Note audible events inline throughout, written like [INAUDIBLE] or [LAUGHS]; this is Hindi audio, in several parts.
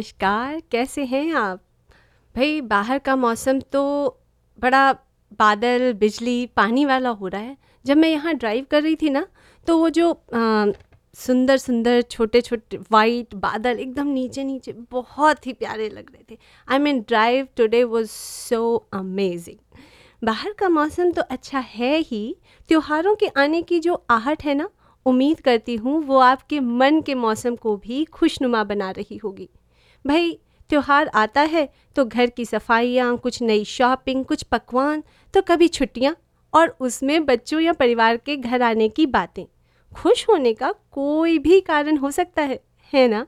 नमस्कार कैसे हैं आप? भाई बाहर का मौसम तो बड़ा बादल बिजली पानी वाला हो रहा है। जब मैं यहाँ ड्राइव कर रही थी ना तो वो जो आ, सुंदर सुंदर छोटे छोटे वाइट बादल एकदम नीचे नीचे बहुत ही प्यारे लग रहे थे। I mean drive today was so amazing बाहर का मौसम तो अच्छा है ही। त्योहारों के आने की जो आहट है ना उम्मीद करती हूँ वो आपके मन के मौसम को भी खुशनुमा बना रही होगी। भाई, त्यौहार आता है तो घर की सफाइयाँ, कुछ नई शॉपिंग, कुछ पकवान तो कभी छुट्टियाँ और उसमें बच्चों या परिवार के घर आने की बातें। खुश होने का कोई भी कारण हो सकता है है ना?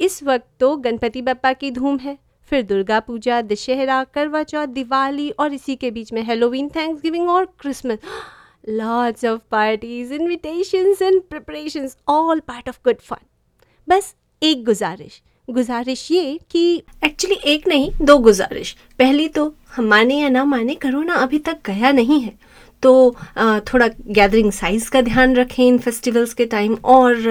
इस वक्त तो गणपति बप्पा की धूम है, फिर दुर्गा पूजा, दशहरा, करवा चौथ, दिवाली और इसी के बीच में हेलोवीन थैंक्स गिविंग और Christmas lots of parties invitations and preparations all part of good fun बस एक गुजारिश गुजारिश ये कि एक्चुअली एक नहीं, दो गुजारिश। पहली तो माने या ना माने, कोरोना अभी तक गया नहीं है। तो थोड़ा गैदरिंग साइज़ का ध्यान रखें इन फेस्टिवल्स के टाइम और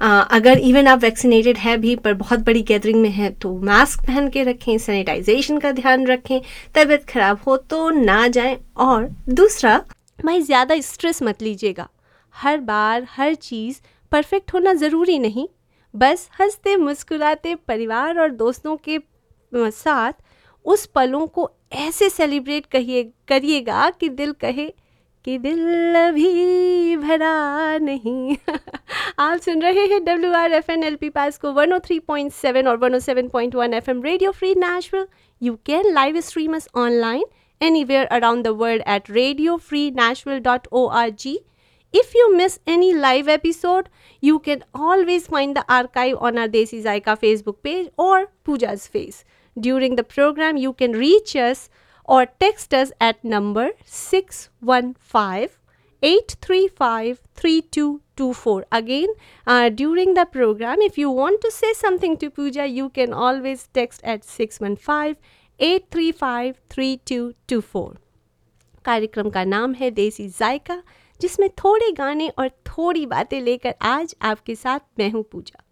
अगर इवन आप वैक्सीनेटेड है भी, पर बहुत बड़ी गैदरिंग में है तो मास्क पहन के रखें सैनिटाइजेशन का ध्यान रखें, तबीयत ख़राब हो तो ना जाएँ। और दूसरा भाई ज़्यादा स्ट्रेस मत लीजिएगा। हर बार, हर चीज़ परफेक्ट होना ज़रूरी नहीं। बस हँसते, मुस्कुराते परिवार और दोस्तों के साथ उस पलों को ऐसे सेलिब्रेट कहिए, करिएगा कि दिल कहे कि दिल अभी भरा नहीं [LAUGHS] आप सुन रहे हैं W R F N L P पास को 103.7 और 107.1 F M radio free Nashville you can live stream us online free Nashville dot O R radiofreenashville.org. If you miss any live episode, you can always find the archive on our Desi Zaika Facebook page or Pooja's face. During the program, you can reach us or text us at number 615 835 3224. Again, uh, during the program, if you want to say something to Pooja, you can always text at 615 8353224 कार्यक्रम का नाम है देसी जायका जिसमें थोड़े गाने और थोड़ी बातें लेकर आज आपके साथ मैं हूँ पूजा।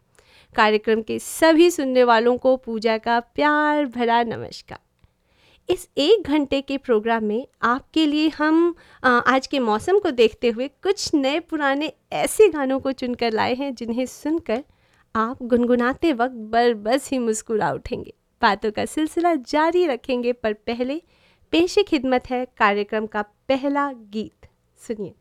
कार्यक्रम के सभी सुनने वालों को पूजा का प्यार भरा नमस्कार। इस एक घंटे के प्रोग्राम में आपके लिए हम आज के मौसम को देखते हुए कुछ नए पुराने ऐसे गानों को चुनकर लाए हैं जिन्हें सुनकर आप गुनगुनाते वक्त बर बस ही मुस्कुरा उठेंगे। बातों का सिलसिला जारी रखेंगे, पर पहले पेशे खिदमत है कार्यक्रम का पहला गीत। सुनिए।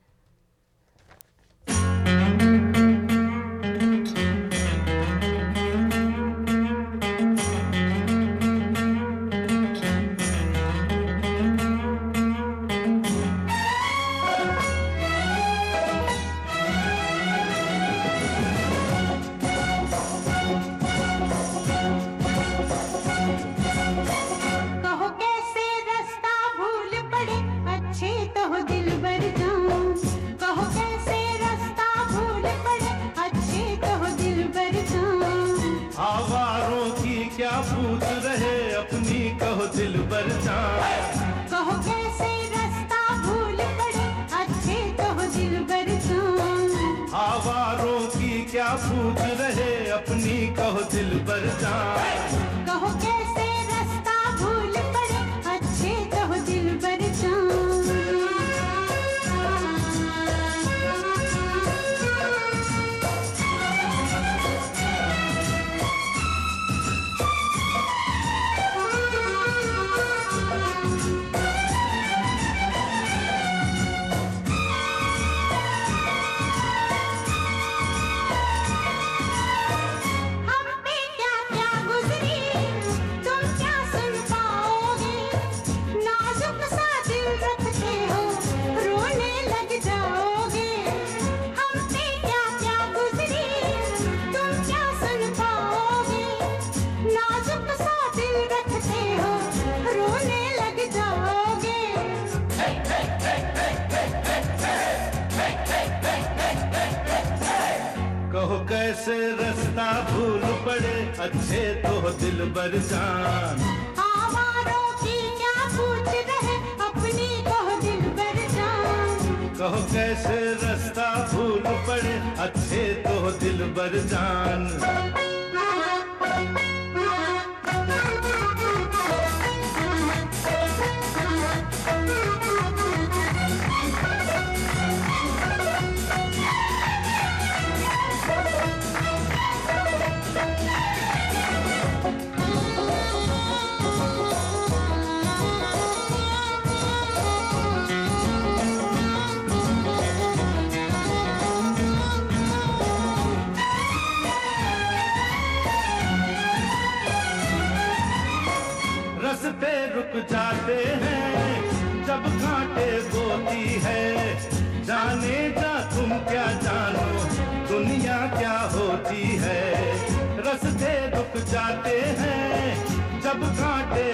पर जान कैसे रास्ता भूल पड़े अच्छे तो दिल बर जान। आवारों की क्या पूछ रहे अपनी तो दिल बर जान। कहो कैसे रास्ता भूल पड़े अच्छे तो दिल बर जान। रुक जाते हैं, जब कांटे बोती है। जाने जा तुम क्या जानो, दुनिया क्या होती है। रस्ते रुक जाते हैं, जब कांटे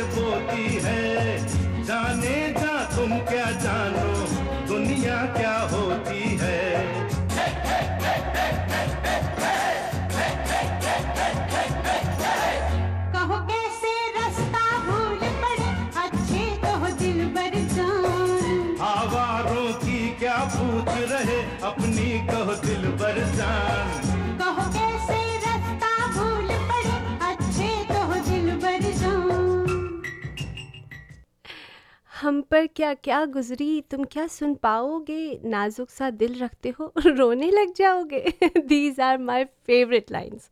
हम पर क्या क्या गुजरी? तुम क्या सुन पाओगे? नाजुक सा दिल रखते हो, [LAUGHS] रोने लग जाओगे। These are my favourite lines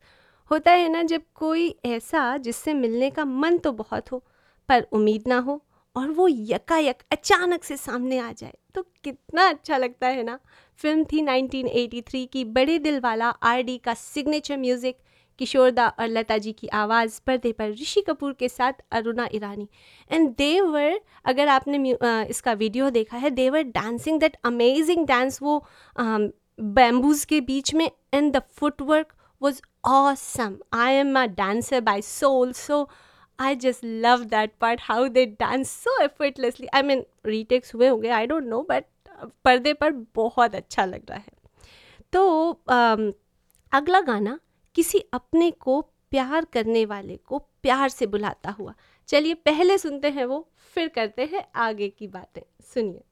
होता है ना, जब कोई ऐसा जिससे मिलने का मन तो बहुत हो, पर उम्मीद ना हो, और वो यकायक अचानक से सामने आ जाए तो कितना अच्छा लगता है ना। फ़िल्म थी 1983 की बड़े दिल वाला आर का सिग्नेचर म्यूज़िक किशोरदा और लता जी की आवाज़ पर्दे पर ऋषि कपूर के साथ अरुणा ईरानी एंड देवर अगर आपने इसका वीडियो देखा है they were dancing that amazing dance वो बैम्बूज के बीच में and the footwork was awesome. I am a dancer by soul, so I just love that part how they dance so effortlessly. I mean, retakes हुए होंगे don't know, but uh, पर्दे पर बहुत अच्छा लग रहा है तो अम, अगला गाना किसी अपने को प्यार करने वाले को प्यार से बुलाता हुआ। चलिए, पहले सुनते हैं वो, फिर करते हैं आगे की बातें। सुनिए।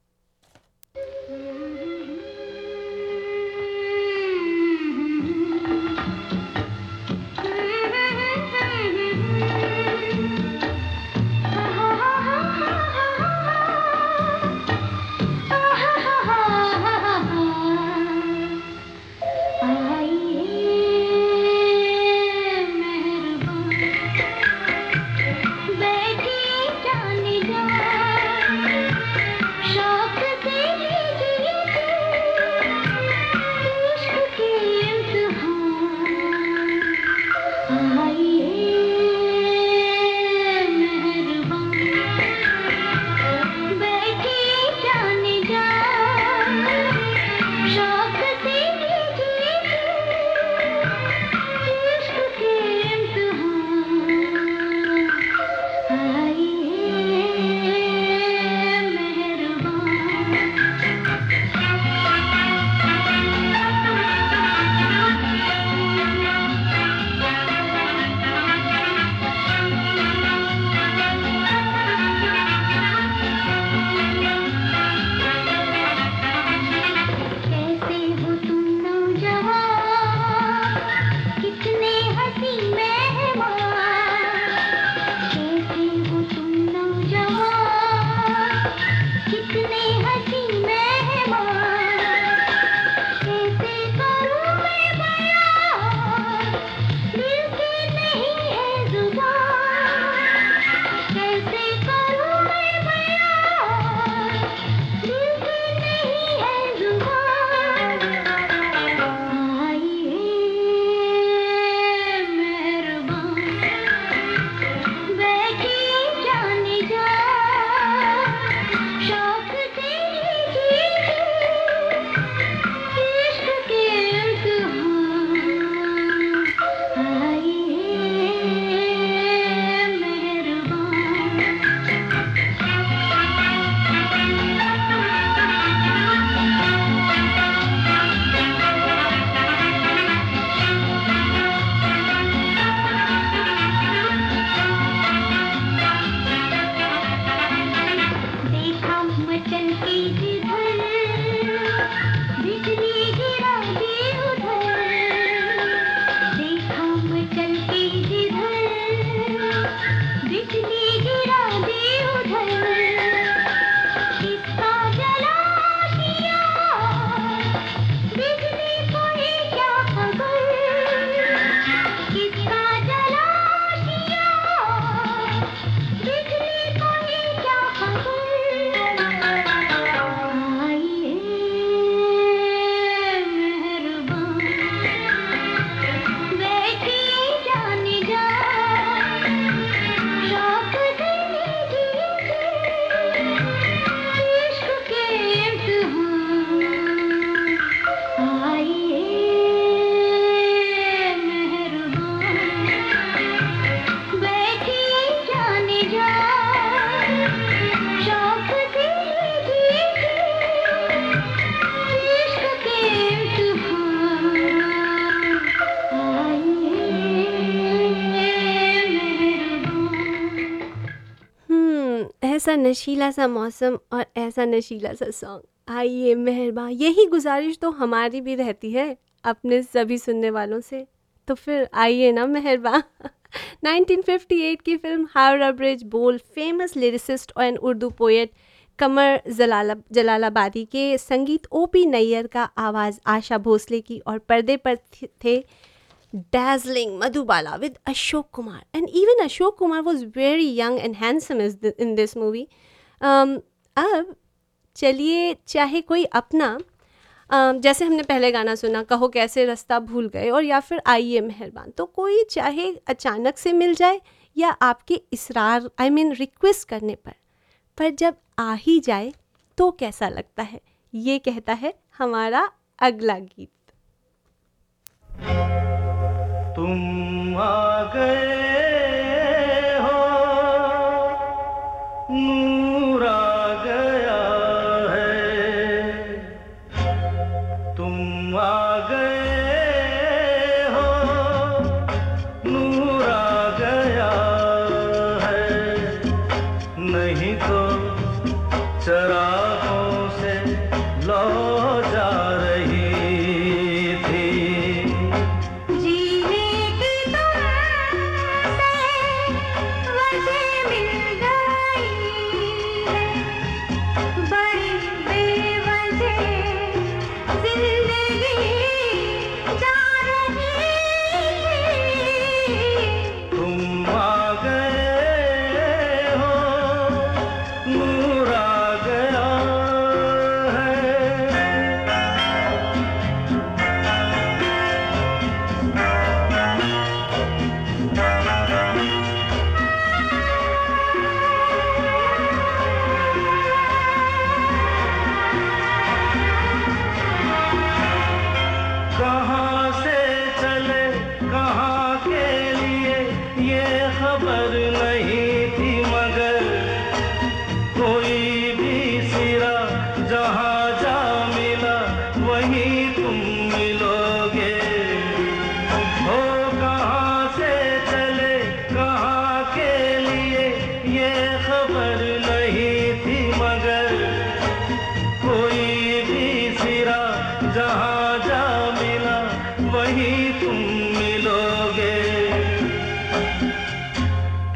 ऐसा नशीला सा मौसम और ऐसा नशीला सा सॉन्ग आइए, मेहरबान। यही गुजारिश तो हमारी भी रहती है अपने सभी सुनने वालों से। तो फिर आइए ना, मेहरबान। [LAUGHS] 1958 की फ़िल्म हावड़ा ब्रिज बोल famous lyricist and Urdu poet Qamar Jalala Jalalabadi के संगीत ओपी नैयर का आवाज़ आशा भोसले की और पर्दे पर थे dazzling Madhubala with Ashok Kumar. And even Ashok Kumar was very young and handsome as th- in this movie. Um, अब चलिए चाहे कोई अपना um, जैसे हमने पहले गाना सुना कहो कैसे रास्ता भूल गए और या फिर आइए मेहरबान तो कोई चाहे अचानक से मिल जाए या आपके इसरार आई मीन रिक्वेस्ट करने पर पर जब आ ही जाए तो कैसा लगता है ये कहता है हमारा अगला गीत तुम आ गए।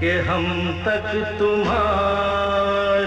कि हम तक तुम्हारी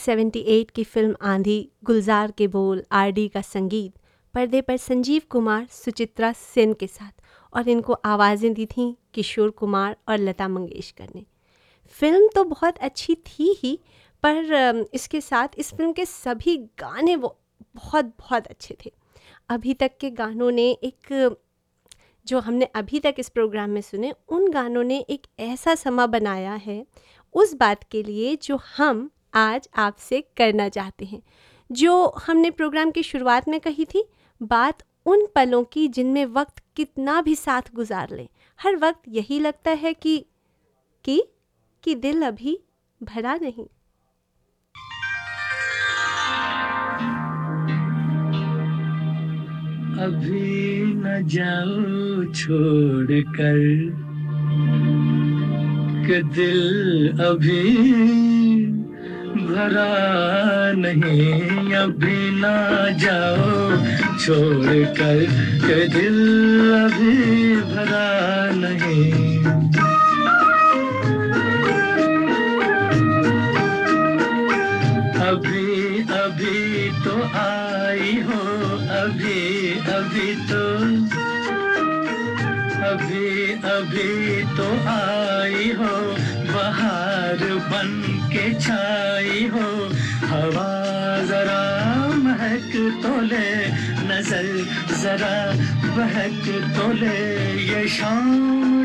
1978 की फ़िल्म आंधी, गुलजार के बोल, आरडी का संगीत, पर्दे पर संजीव कुमार, सुचित्रा सेन के साथ, और इनको आवाज़ें दी थीं किशोर कुमार और लता मंगेशकर ने। फ़िल्म तो बहुत अच्छी थी ही, पर इसके साथ इस फ़िल्म के सभी गाने वो बहुत बहुत अच्छे थे। अभी तक के गानों ने एक, जो हमने अभी तक इस प्रोग्राम में सुने, उन गानों ने एक ऐसा समा बनाया है उस बात के लिए जो हम आज आपसे करना चाहते हैं। जो हमने प्रोग्राम की शुरुआत में कही थी, बात उन पलों की जिनमें वक्त कितना भी साथ गुजार ले। हर वक्त यही लगता है कि कि कि दिल अभी भरा नहीं। अभी न जाओ छोड़ कर कि दिल अभी भरा नहीं, अभी ना जाओ। छोड़ कर के दिल अभी भरा नहीं। अभी अभी तो आई हो, अभी अभी तो। अभी अभी तो आई हो। जरा बहक तो ले ये शाम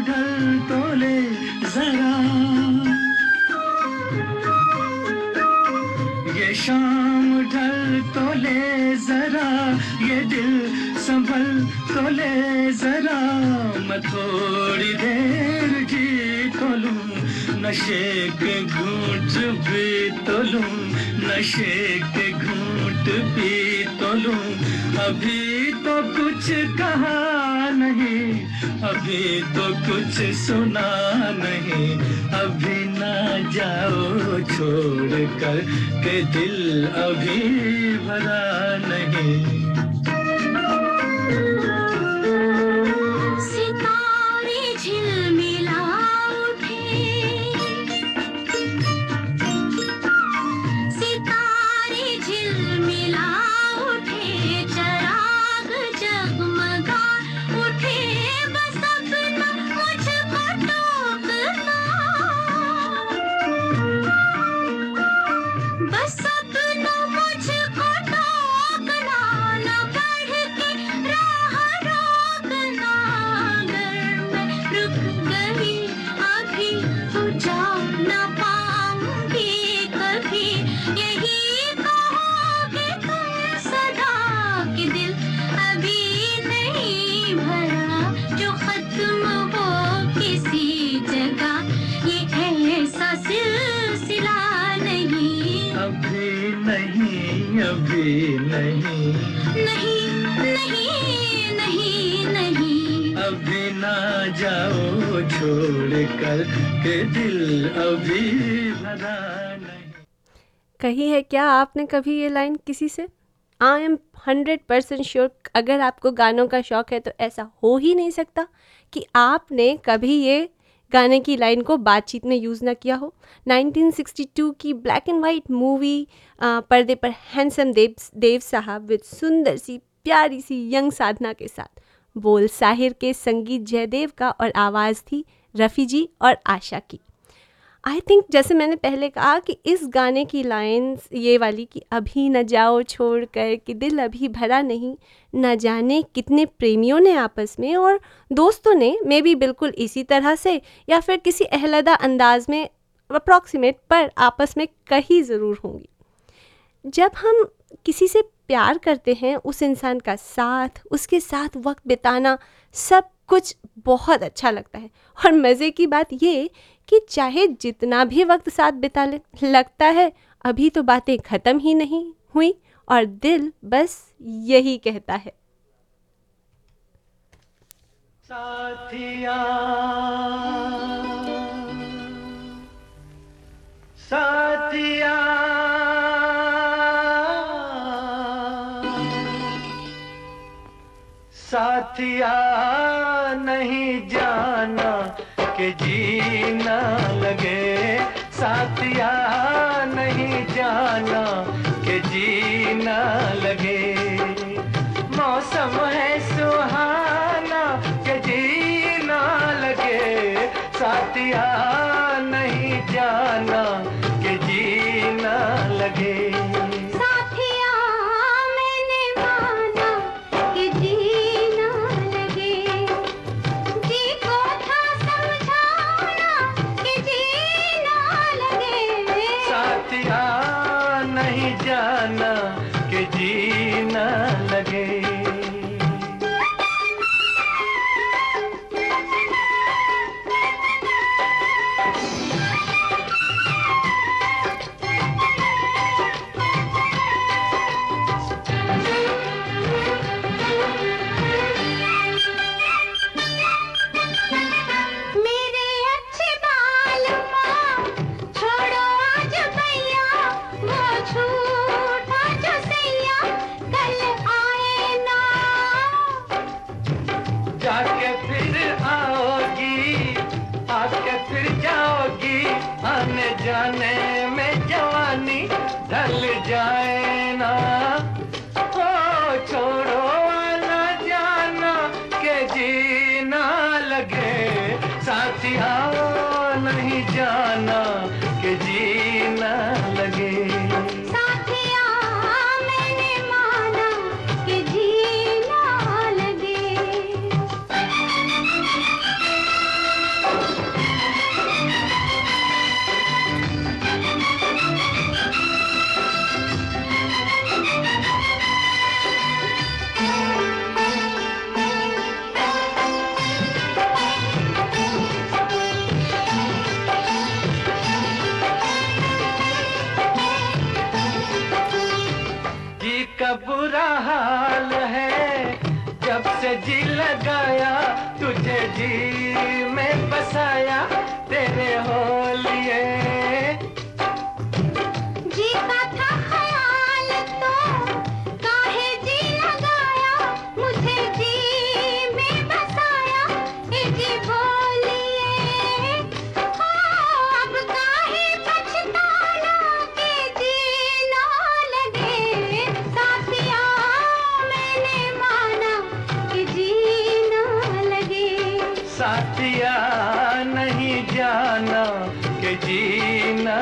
ढल तो ले जरा। ये शाम ढल तो जरा, ये दिल संभल तो ले जरा। मैं थोड़ी देर जी तो लूँ नशे के घूंट भी तो लूँ नशे के घूंट भी तो लूँ अभी तो कुछ कहा नहीं, अभी तो कुछ सुना नहीं। अभी ना जाओ छोड़ कर के दिल अभी भरा नहीं। कही है क्या आपने कभी ये लाइन किसी से? I am hundred percent sure अगर आपको गानों का शौक़ है तो ऐसा हो ही नहीं सकता कि आपने कभी ये गाने की लाइन को बातचीत में यूज़ ना किया हो। 1962 की ब्लैक एंड वाइट मूवी पर्दे पर हैंडसम देव देव साहब विद सुंदर सी, प्यारी सी यंग साधना के साथ। बोल साहिर के संगीत जयदेव का और आवाज़ थी रफ़ी जी और आशा की। आई थिंक जैसे मैंने पहले कहा कि इस गाने की लाइंस ये वाली कि अभी न जाओ छोड़ कर कि दिल अभी भरा नहीं, न जाने कितने प्रेमियों ने आपस में और दोस्तों ने, मे भी बिल्कुल इसी तरह से या फिर किसी अहलदा अंदाज में अप्रॉक्सीमेट पर आपस में कही ज़रूर होंगी। जब हम किसी से प्यार करते हैं, उस इंसान का साथ, उसके साथ वक्त बिताना सब कुछ बहुत अच्छा लगता है। और मज़े की बात ये कि चाहे जितना भी वक्त साथ बिता ले, लगता है, अभी तो बातें ख़त्म ही नहीं हुई और दिल बस यही कहता है। साथिया साथिया। साथिया, नहीं जाना के जीना लगे। साथिया, नहीं जाना के जीना लगे। मौसम है सुहाना के जीना लगे। साथिया, नहीं जाना के जीना लगे। साथिया नहीं जाना के जीना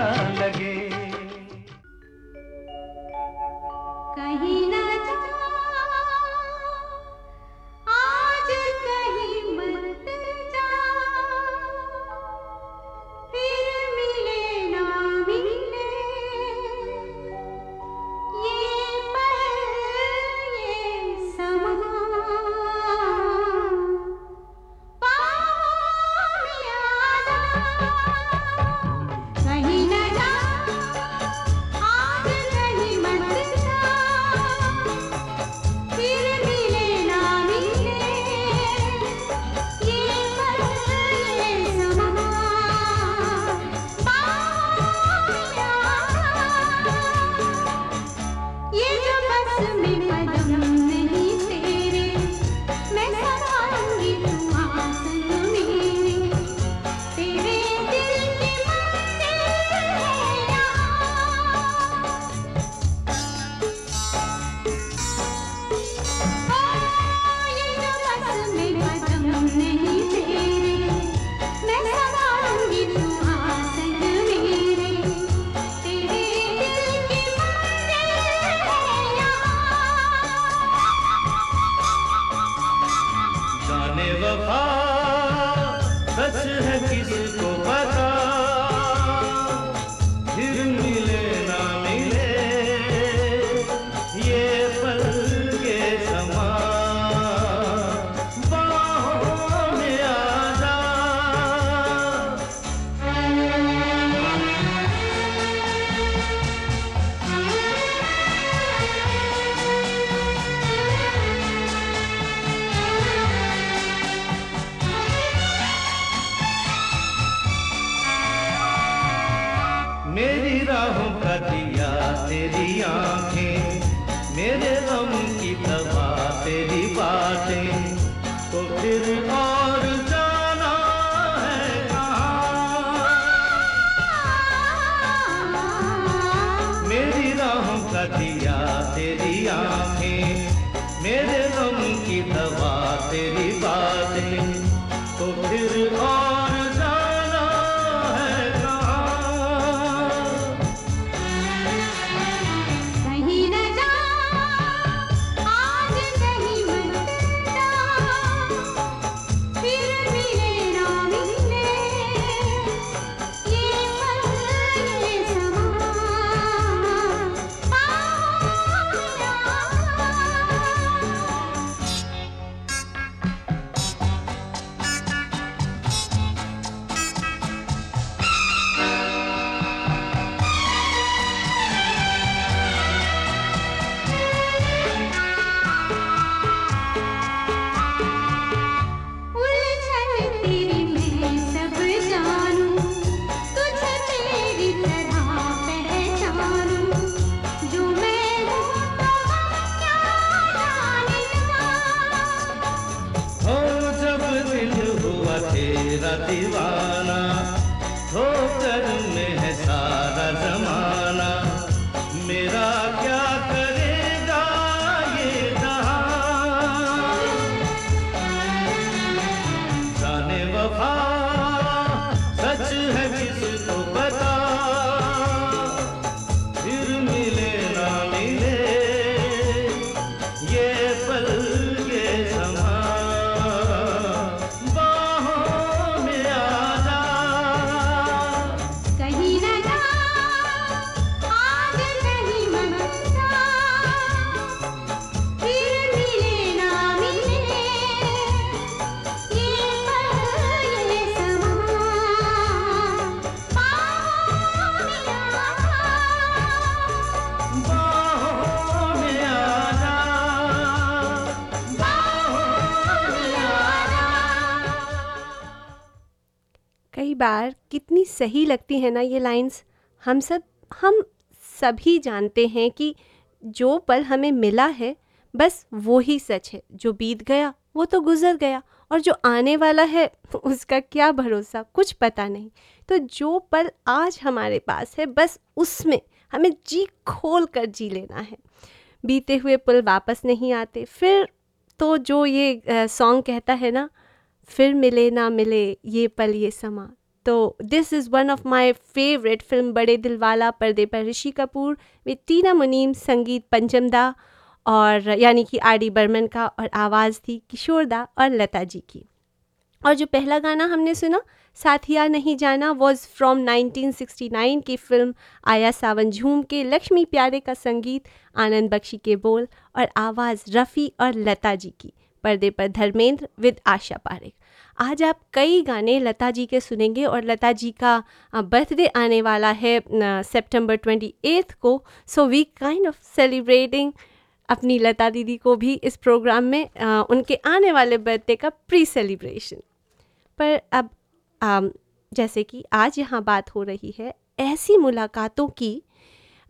बार कितनी सही लगती है ना ये लाइंस हम सब, हम सभी जानते हैं कि जो पल हमें मिला है, बस वो ही सच है। जो बीत गया, वो तो गुजर गया, और जो आने वाला है, उसका क्या भरोसा? कुछ पता नहीं। तो जो पल आज हमारे पास है, बस उसमें हमें जी खोल कर जी लेना है। बीते हुए पल वापस नहीं आते, फिर तो जो ये सॉन्ग कहता है ना, फिर मिले ना मिले, ये पल ये समा। तो this is one of my favourite film बड़े दिलवाला पर्दे पर ऋषि कपूर विद टीना मुनीम संगीत पंचमदा और, यानी कि आर डी बर्मन का, और आवाज़ थी किशोरदा और लता जी की। और जो पहला गाना हमने सुना साथिया नहीं जाना वॉज़ फ्रॉम 1969 की फ़िल्म आया सावन झूम के, लक्ष्मी प्यारे का संगीत, आनंद बख्शी के बोल, और आवाज़ रफ़ी और लता जी की। पर्दे पर धर्मेंद्र विद आशा पारेख आज आप कई गाने लता जी के सुनेंगे और लता जी का बर्थडे आने वाला है सितंबर ट्वेंटी को। So we kind of celebrating अपनी लता दीदी को भी इस प्रोग्राम में अ, उनके आने वाले बर्थडे का प्री सेलिब्रेशन पर अब आम, जैसे कि आज यहाँ बात हो रही है ऐसी मुलाकातों की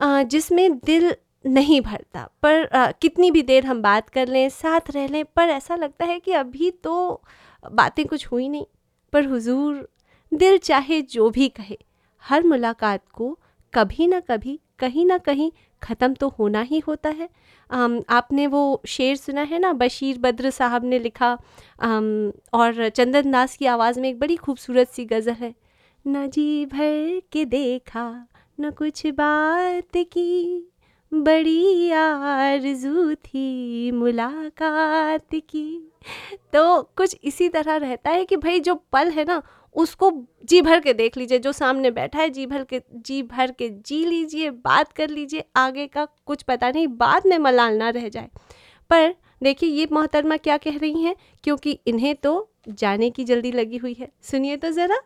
जिसमें दिल नहीं भरता। पर अ, कितनी भी देर हम बात कर लें साथ रह लें पर ऐसा लगता है कि अभी तो बातें कुछ हुई नहीं। पर हुजूर दिल चाहे जो भी कहे हर मुलाकात को कभी ना कभी कहीं ना कहीं ख़त्म तो होना ही होता है। अम, आपने वो शेर सुना है ना बशीर बद्र साहब ने लिखा अम, और चंदन दास की आवाज़ में एक बड़ी खूबसूरत सी गज़ल है। न जी भर के देखा न कुछ बात की बड़ी आरज़ू थी मुलाकात की। तो कुछ इसी तरह रहता है कि भाई जो पल है ना, उसको जी भर के देख लीजिए, जो सामने बैठा है, जी भर के, जी भर के जी लीजिए, बात कर लीजिए, आगे का कुछ पता नहीं, बाद में मलाल ना रह जाए। पर देखिए, ये मोहतरमा क्या कह रही हैं? क्योंकि इन्हें तो जाने की जल्दी लगी हुई है। सुनिए तो ज़रा।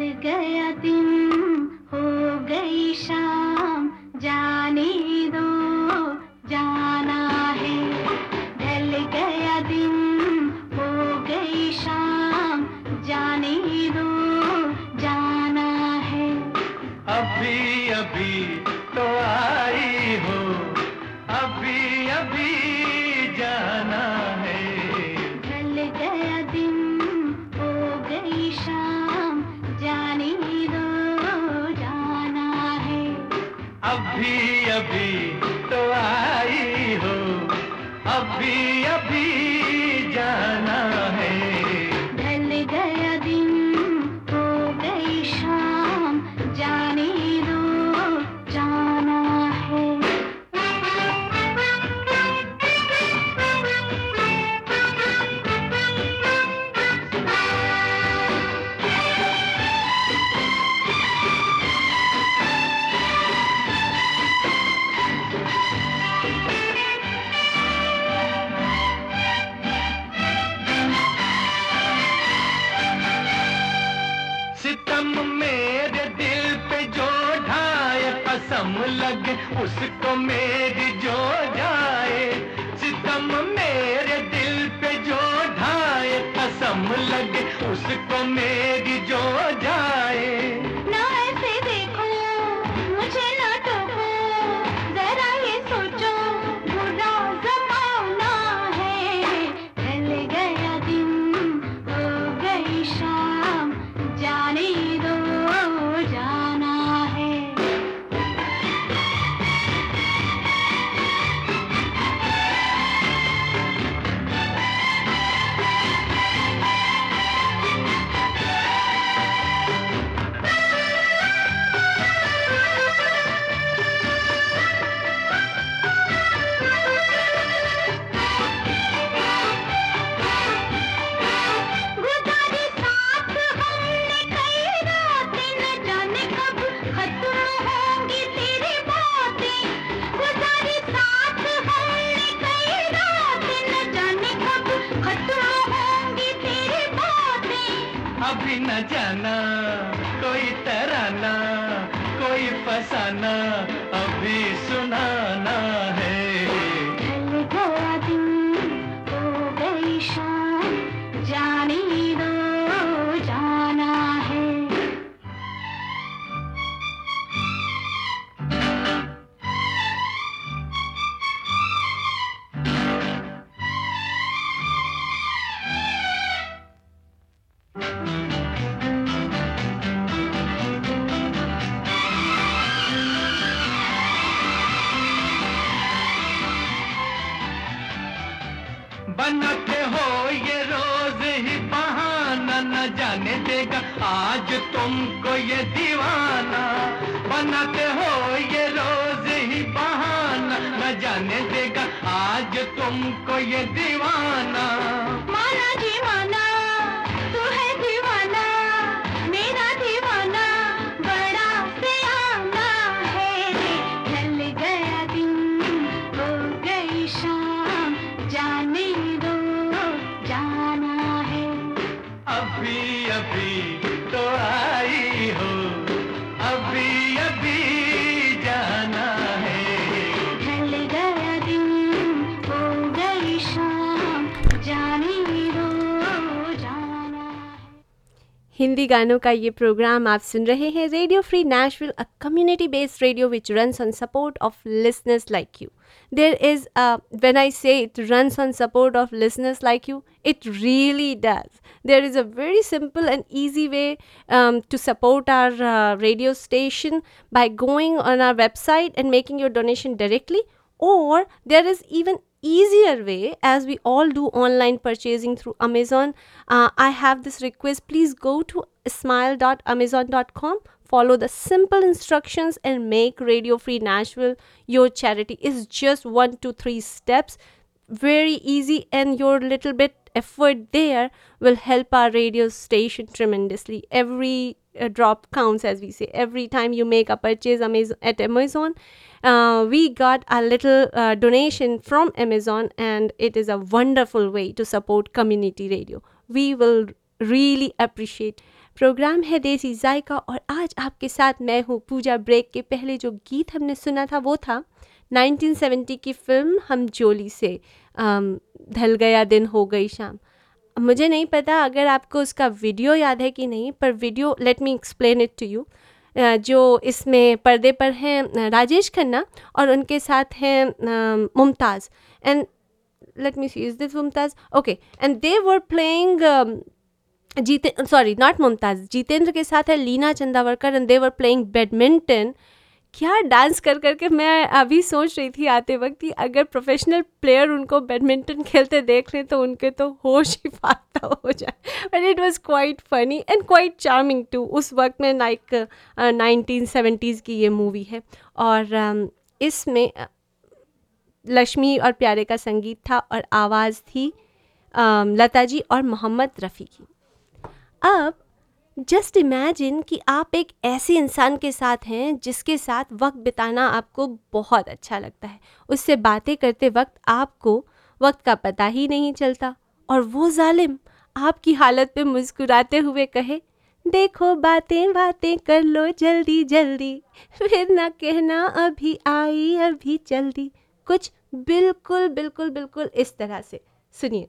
गया दिन हो गई शाम जाने लगे आज तुमको ये दीवाना, बनाते हो ये रोज ही बहाना। न जाने देगा, आज तुमको ये दीवाना। माना दीवाना तू हिंदी गानों का ये प्रोग्राम आप सुन रहे हैं radio free Nashville a community based radio which runs on support of listeners like you there is a when i say it runs on support of listeners like you it really does there is a very simple and easy way um, to support our uh, radio station by going on our website and making your donation directly or there is even easier way as we all do online purchasing through amazon uh, i have this request. Please go to smile.amazon.com follow the simple instructions and make radio free nashville your charity. Is just one to three steps. Very easy and your little bit effort there will help our radio station tremendously. Every uh, drop counts as we say. Every time you make a purchase amazon, at amazon uh, we got a little uh, donation from amazon and it is a wonderful way to support community radio. We will really appreciate. Programme है देसी जायका और आज आपके साथ मैं हूँ पूजा ब्रेक के पहले जो गीत हमने सुना था वो था 1970 की फ़िल्म हम जोली से ढल गया दिन हो गई शाम। मुझे नहीं पता अगर आपको उसका वीडियो याद है कि नहीं पर video let me explain it to you जो इसमें पर्दे पर हैं राजेश खन्ना और उनके साथ हैं Mumtaz. And me see is this mumtaz okay and they were playing um, जीते सॉरी नॉट मुमताज़ जितेंद्र के साथ है Leena Chandavarkar and they were playing badminton क्या डांस कर करके मैं अभी सोच रही थी आते वक्त कि अगर प्रोफेशनल प्लेयर उनको बैडमिंटन खेलते देख लें तो उनके तो होश ही फाता हो जाए। But it was quite funny and quite charming to उस वक्त में लाइक नाइनटीन सेवेंटीज़ की ये मूवी है। और um, इसमें अ, लक्ष्मी और प्यारे का संगीत था और आवाज़ थी अम, लता जी और मोहम्मद रफ़ी की। अब जस्ट इमेजिन कि आप एक ऐसे इंसान के साथ हैं जिसके साथ वक्त बिताना आपको बहुत अच्छा लगता है। उससे बातें करते वक्त आपको वक्त का पता ही नहीं चलता। और वो जालिम आपकी हालत पे मुस्कुराते हुए कहे, देखो बातें बातें कर लो जल्दी जल्दी। फिर ना कहना, अभी आई, अभी जल्दी कुछ बिल्कुल बिल्कुल बिल्कुल इस तरह से। सुनिए।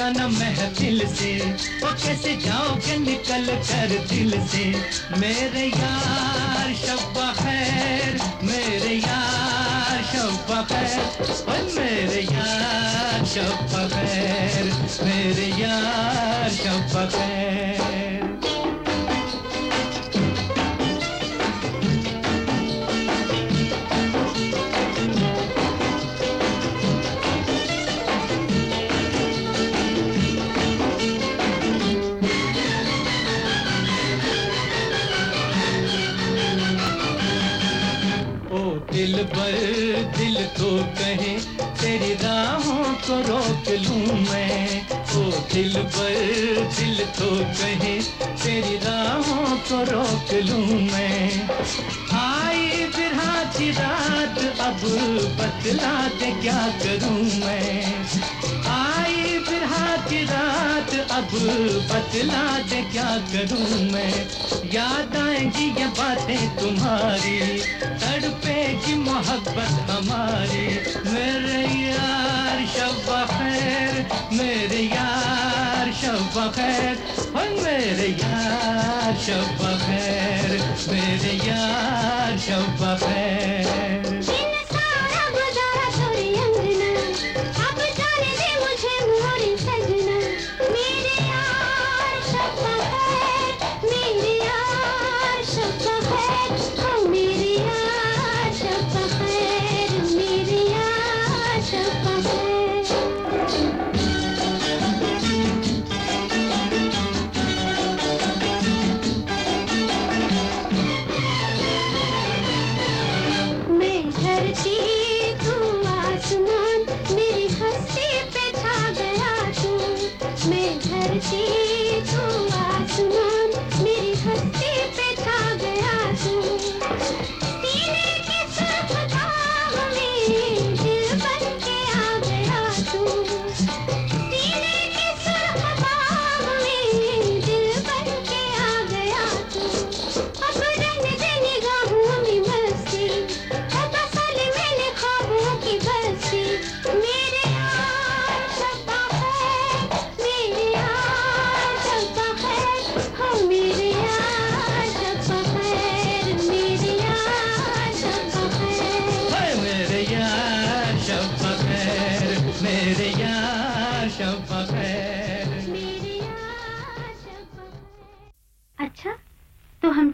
जाना महफिल से। वो कैसे जाओगे निकल कर दिल से? मेरे यार, शब्बा खैर। मेरे यार, शब्बा खैर। और मेरे यार, शब्बा खैर। मेरे यार, शब्बा खैर। कहे तेरी राहों को रोक लूँ मैं। ओ दिल पर दिल तो कहे तेरी राहों को रोक लूँ मैं। आई फिर की रात, अब बतला दे क्या करूँ मैं। आई की रात, अब बतला दे क्या करूँ मैं? याद आएँगी ये बातें तुम्हारी तड़पेगी मोहब्बत हमारी। मेरे यार शब खैर, मेरे यार शब खैर, हो मेरे यार शब खैर, मेरे यार शब खैर। she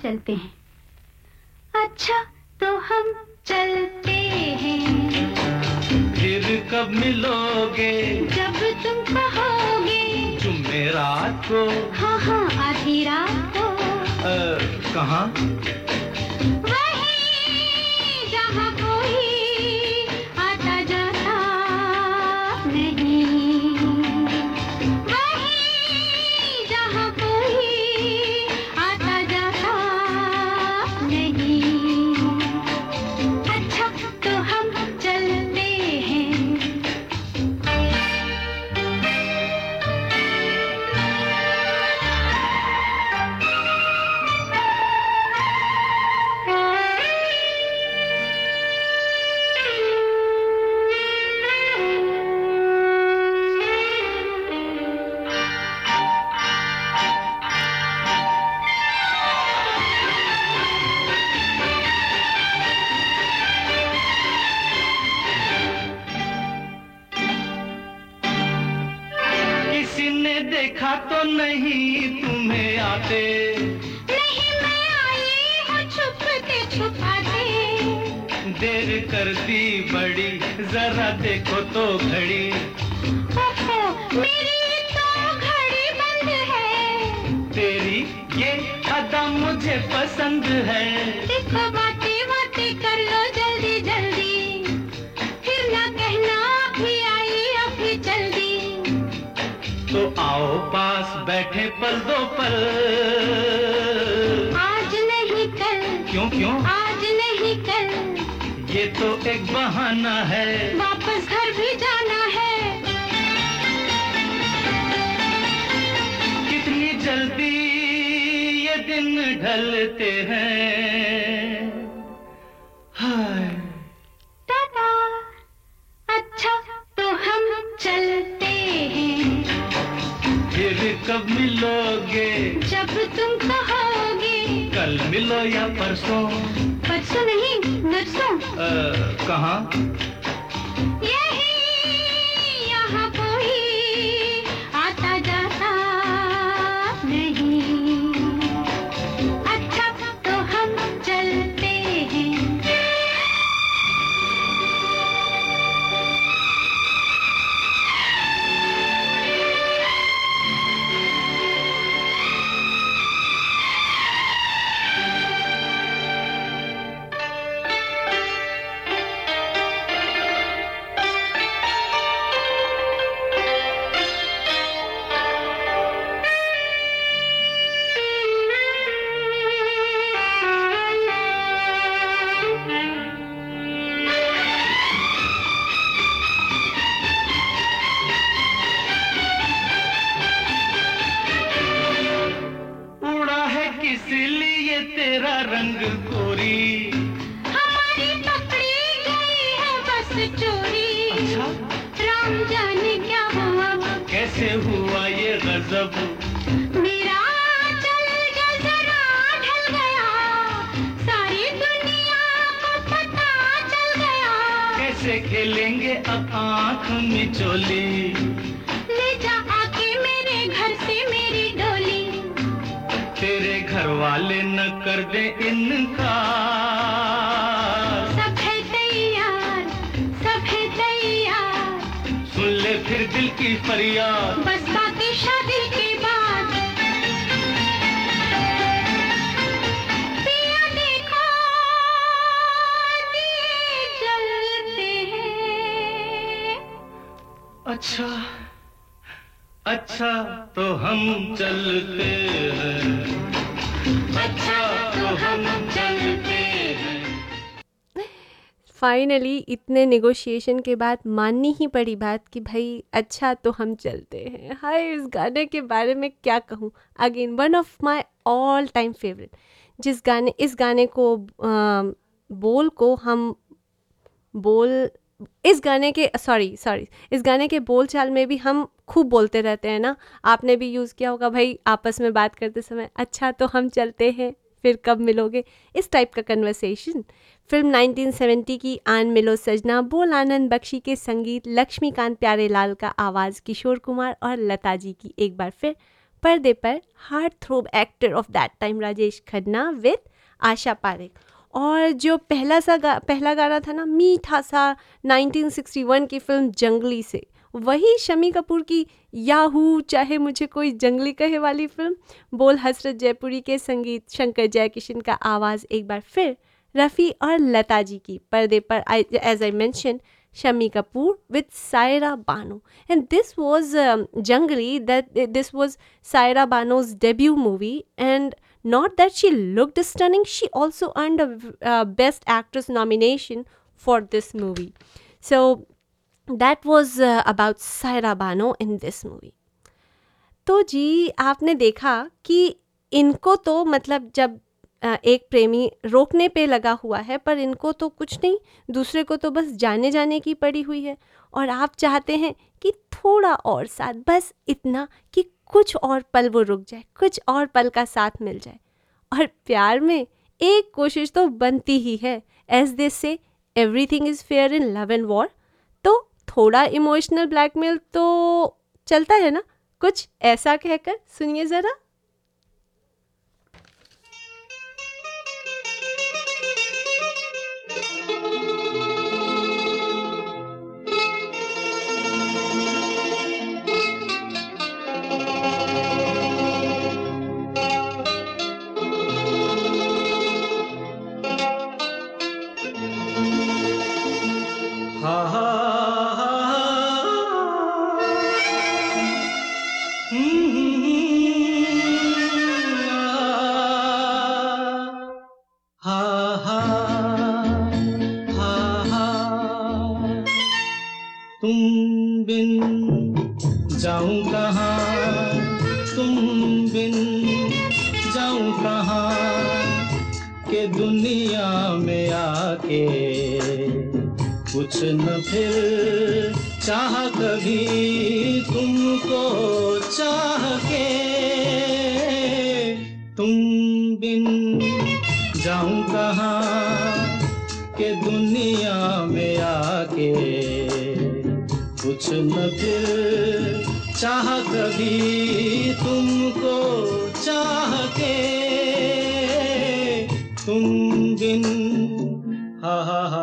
चलते हैं। अच्छा तो हम चलते हैं। फिर कब मिलोगे? जब तुम कहोगे। जुमेरात को हाँ हाँ आधी रात को। कहाँ? किसी ने देखा तो नहीं तुम्हें आते। नहीं मैं आई हूँ छुपते छुपाते। देर कर दी बड़ी जरा देखो तो घड़ी। ओहो, मेरी तो घड़ी बंद है। तेरी ये अदा मुझे पसंद है। देखो बातें बैठे पल दो पल आज नहीं कल। क्यों क्यों? आज नहीं कल। ये तो एक बहाना है। वापस घर भी जाना है। कितनी जल्दी ये दिन ढलते हैं। मिलो या परसों? परसों नहीं नरसों। कहाँ? रंग गोरी हमारी पकड़ी गई है बस चोरी। अच्छा। राम जाने क्या हुआ? कैसे हुआ ये गजब? मेरा गया। सारी दुनिया को पता चल गया। कैसे खेलेंगे अब आँख मिचोली ले कर दे इनकार। सब है तैयार सब है तैयार। सुन ले फिर दिल की फरियाद। बस बाकी शादी के बाद। पिया देखो जलते हैं। अच्छा अच्छा तो हम चलते हैं। अच्छा फाइनली इतने नेगोशिएशन के बाद माननी ही पड़ी बात कि भाई अच्छा तो हम चलते हैं। हाय इस गाने के बारे में क्या कहूँ? Again one of my all time favourite जिस गाने इस गाने को अ, बोल को हम बोल इस गाने के सॉरी सॉरी इस गाने के बोल चाल में भी हम खूब बोलते रहते हैं ना। आपने भी यूज़ किया होगा भाई आपस में बात करते समय अच्छा तो हम चलते हैं फिर कब मिलोगे? इस टाइप का कन्वर्सेशन फ़िल्म 1970 की आन मिलो सजना बोल आनंद बख्शी के संगीत लक्ष्मीकांत प्यारेलाल का आवाज़ किशोर कुमार और लता जी की एक बार फिर पर्दे पर heartthrob actor of that time Rajesh Khanna with Asha Parekh. और जो पहला सा गा, पहला गाना था ना मीठा सा 1961 की फ़िल्म जंगली से वही शमी कपूर की याहू चाहे मुझे कोई जंगली कहे वाली फ़िल्म बोल हसरत जयपुरी के संगीत शंकर जयकिशन का आवाज़ एक बार फिर रफ़ी और लता जी की पर्दे पर I as I mention Shammi Kapoor with Saira Banu. And this was Junglee that this was Saira Banu's debut movie and not that she look stunning she also earn the best actress nomination for this movie so that was about Saira Banu in this movie तो जी, आपने देखा कि इनको तो मतलब जब एक प्रेमी रोकने पे लगा हुआ है, पर इनको तो कुछ नहीं, दूसरे को तो बस जाने जाने की पड़ी हुई है। और आप चाहते हैं कि थोड़ा और साथ, बस इतना कि कुछ और पल वो रुक जाए, कुछ और पल का साथ मिल जाए। और प्यार में एक कोशिश तो बनती ही है। As this say everything is fair in love and war तो थोड़ा इमोशनल ब्लैकमेल तो चलता है ना? कुछ ऐसा कहकर सुनिए ज़रा। जाऊँ कहाँ? तुम बिन जाऊँ कहाँ? के दुनिया में आके कुछ न फिर चाह कभी तुमको चाह के। तुम बिन जाऊँ कहाँ? के दुनिया में आके कुछ न फिर चाह कभी तुमको चाह के तुम बिन हा हा।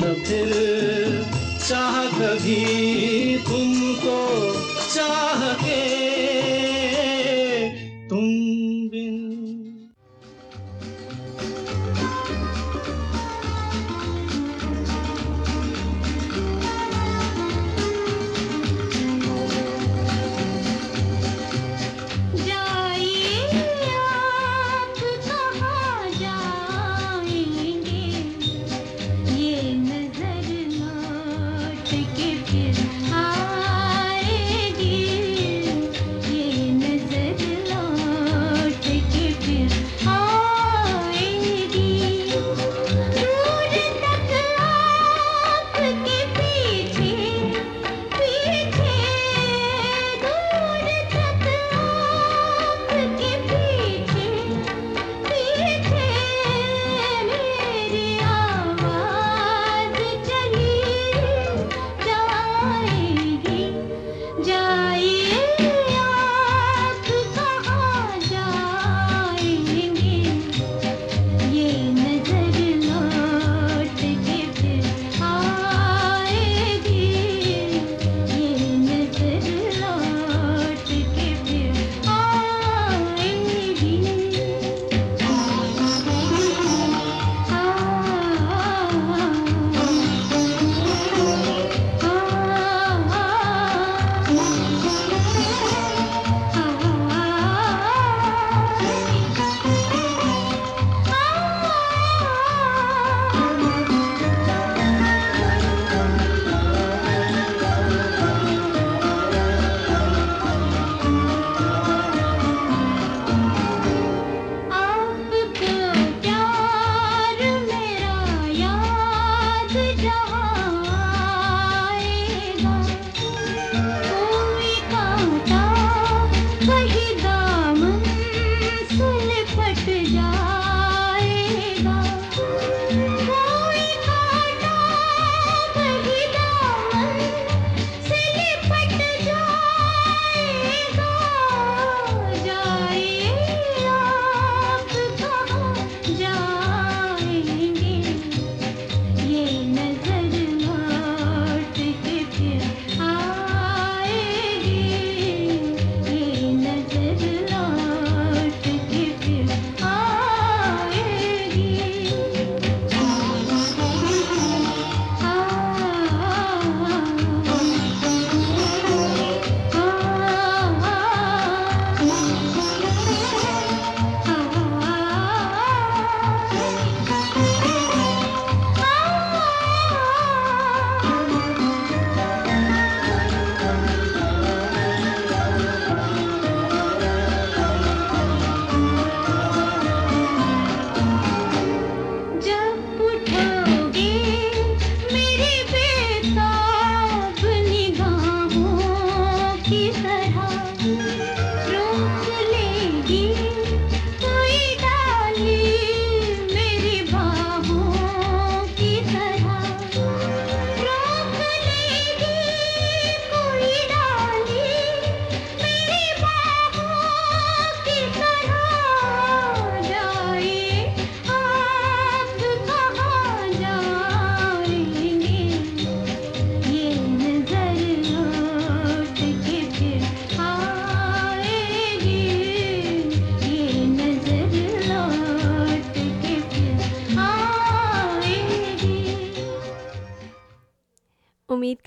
कुछ न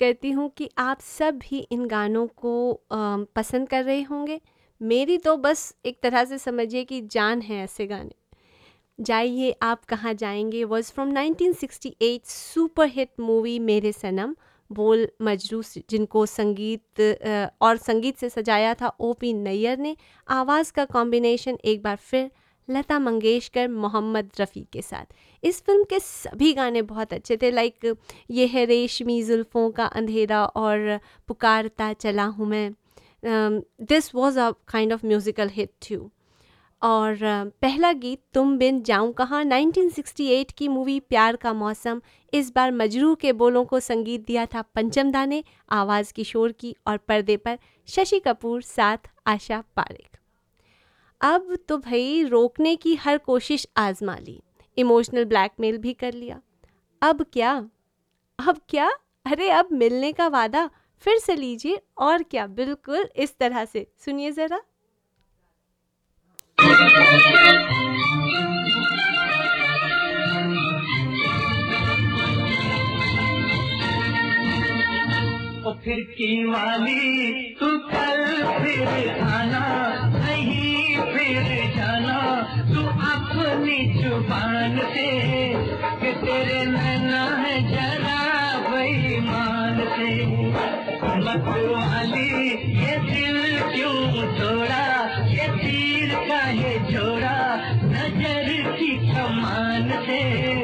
करती हूँ कि आप सब भी इन गानों को पसंद कर रहे होंगे। मेरी तो बस एक तरह से समझिए कि जान है ऐसे गाने। जाइए, आप कहाँ जाएँगे? Was from 1968 super hit movie मेरे सनम, बोल मजरू जिनको संगीत और संगीत से सजाया था ओ पी नैयर ने। आवाज़ का कॉम्बिनेशन एक बार फिर लता मंगेशकर, मोहम्मद रफ़ी के साथ। इस फ़िल्म के सभी गाने बहुत अच्छे थे लाइक ये है रेशमी जुल्फ़ों का अंधेरा और पुकारता चला हूँ मैं। This was a kind of musical hit too और पहला गीत तुम बिन जाऊँ कहाँ? 1968 की मूवी प्यार का मौसम। इस बार मजरू के बोलों को संगीत दिया था पंचम दा ने आवाज़ किशोर की और पर्दे पर शशि कपूर, साथ आशा पारेख। अब तो भाई रोकने की हर कोशिश आजमा ली। इमोशनल ब्लैकमेल भी कर लिया। अब क्या? अब क्या? अरे अब मिलने का वादा फिर से लीजिए और क्या, बिल्कुल इस तरह से। सुनिए ज़रा। ओ फिर की वाली, तू कल फिर आना नहीं। फिर जाना, तू अपनी ज़ुबान से कि तेरे नैना है जरा बेईमान से। मतवाली ये दिल क्यों तोड़ा? ये तीर का ये जोड़ा, नज़र की कमान से।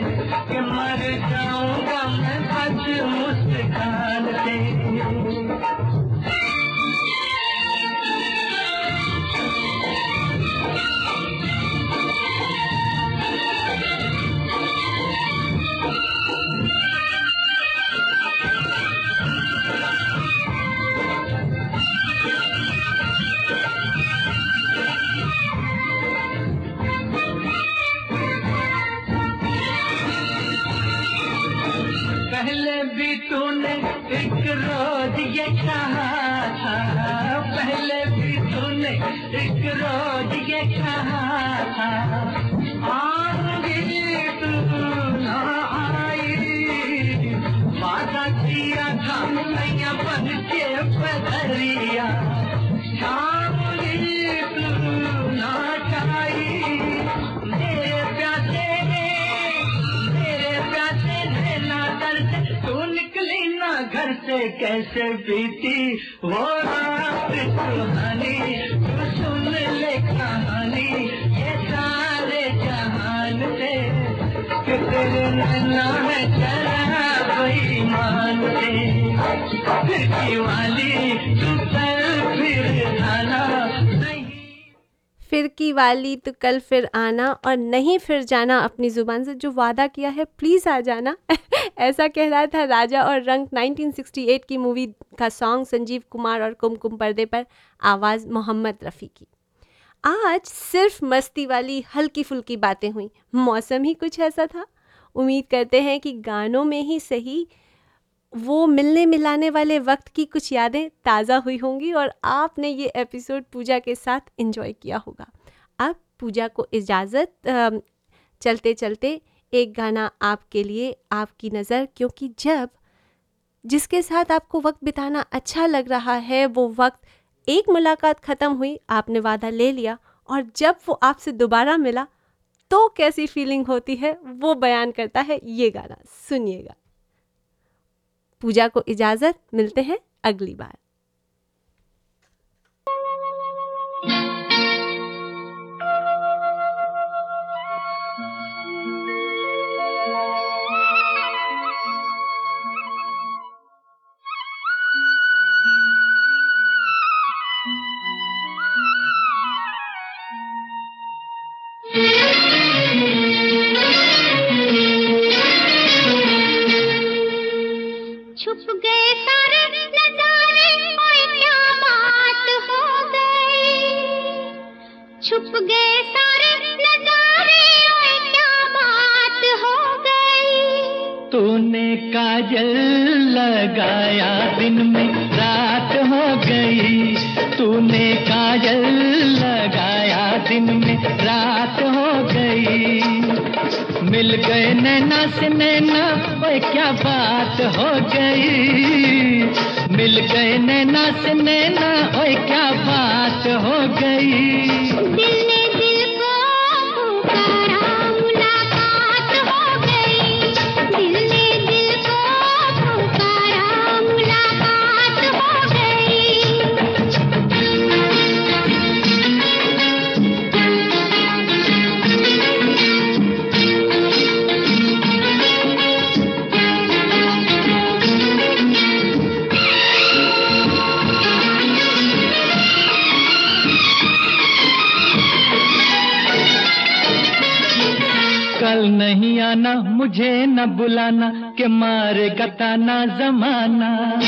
रोज ये कहा था पहले भी तूने एक रोज ये कहा था कैसे बीती वो रात सुहानी, तू सुन ले कहानी, ये सारे जहान से तेरे नन्ना है चला बेईमान से फिर वाली तू फिर की वाली तो कल फिर आना और नहीं फिर जाना अपनी ज़ुबान से, जो वादा किया है प्लीज़ आ जाना। [LAUGHS] ऐसा कह रहा था राजा और रंग 1968 की मूवी का सॉन्ग संजीव कुमार और कुमकुम पर्दे पर, आवाज़ मोहम्मद रफ़ी की। आज सिर्फ़ मस्ती वाली हल्की फुल्की बातें हुई। मौसम ही कुछ ऐसा था। उम्मीद करते हैं कि गानों में ही सही वो मिलने मिलाने वाले वक्त की कुछ यादें ताज़ा हुई होंगी और आपने ये एपिसोड पूजा के साथ एंजॉय किया होगा। अब पूजा को इजाज़त चलते चलते एक गाना आपके लिए आपकी नज़र, क्योंकि जब जिसके साथ आपको वक्त बिताना अच्छा लग रहा है, वो वक्त एक मुलाकात ख़त्म हुई, आपने वादा ले लिया और जब वो आपसे दोबारा मिला तो कैसी फीलिंग होती है, वो बयान करता है ये गाना, सुनिएगा। पूजा को इजाज़त मिलते हैं अगली बार। छुप गए सारे नजारे आए क्या बात हो गई? तूने काजल लगाया दिन में रात हो गई। तूने काजल लगाया दिन में रात हो गई। मिल गए नैना से नैना, ओए क्या बात हो गई। मिल गए नैना से नैना ओए क्या बात हो गई? नहीं आना, मुझे न बुलाना, के मारे कताना जमाना।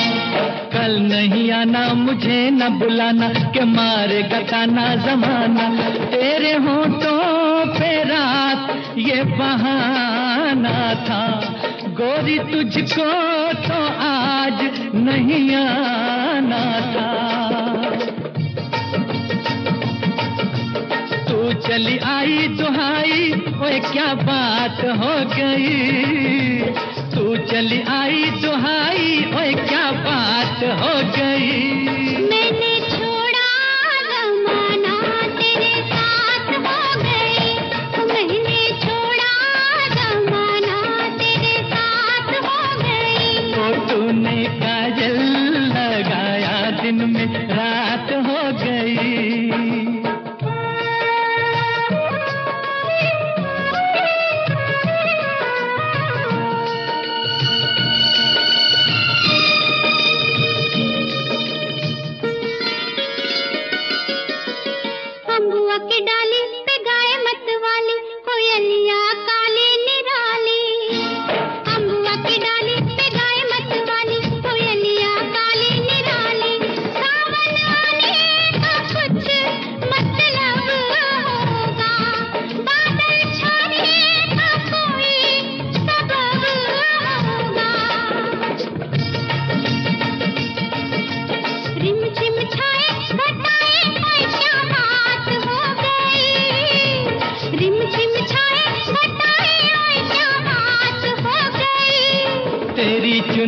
कल नहीं आना, मुझे न बुलाना, के मारे कताना जमाना। तेरे हो पे रात, ये बहाना था। गोरी तुझको तो आज नहीं आना था। चली आई दुहाई, ओए क्या बात हो गई? तू चली आई दुहाई, ओए क्या बात हो गई?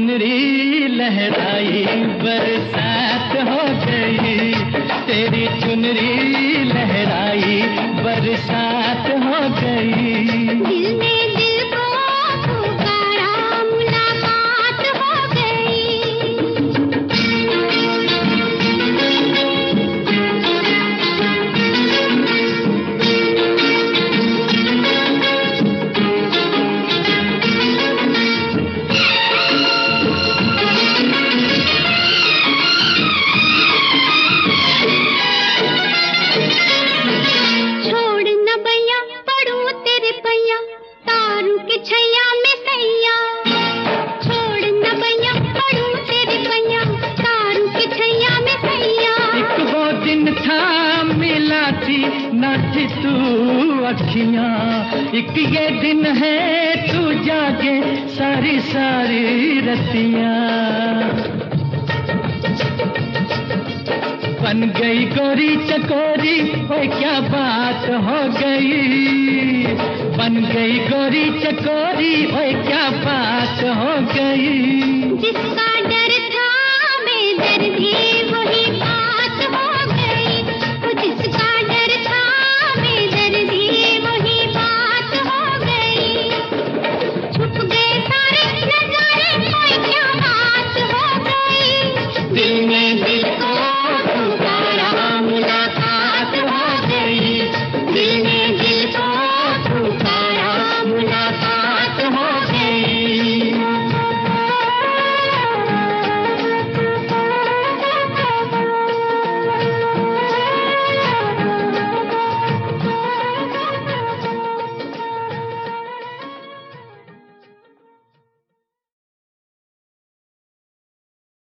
चुनरी लहराई बरसात हो गई। तेरी चुनरी लहराई बरसात हो गई। क्या बात हो गई? बन गई गोरी चकोरी भाई क्या बात हो गई?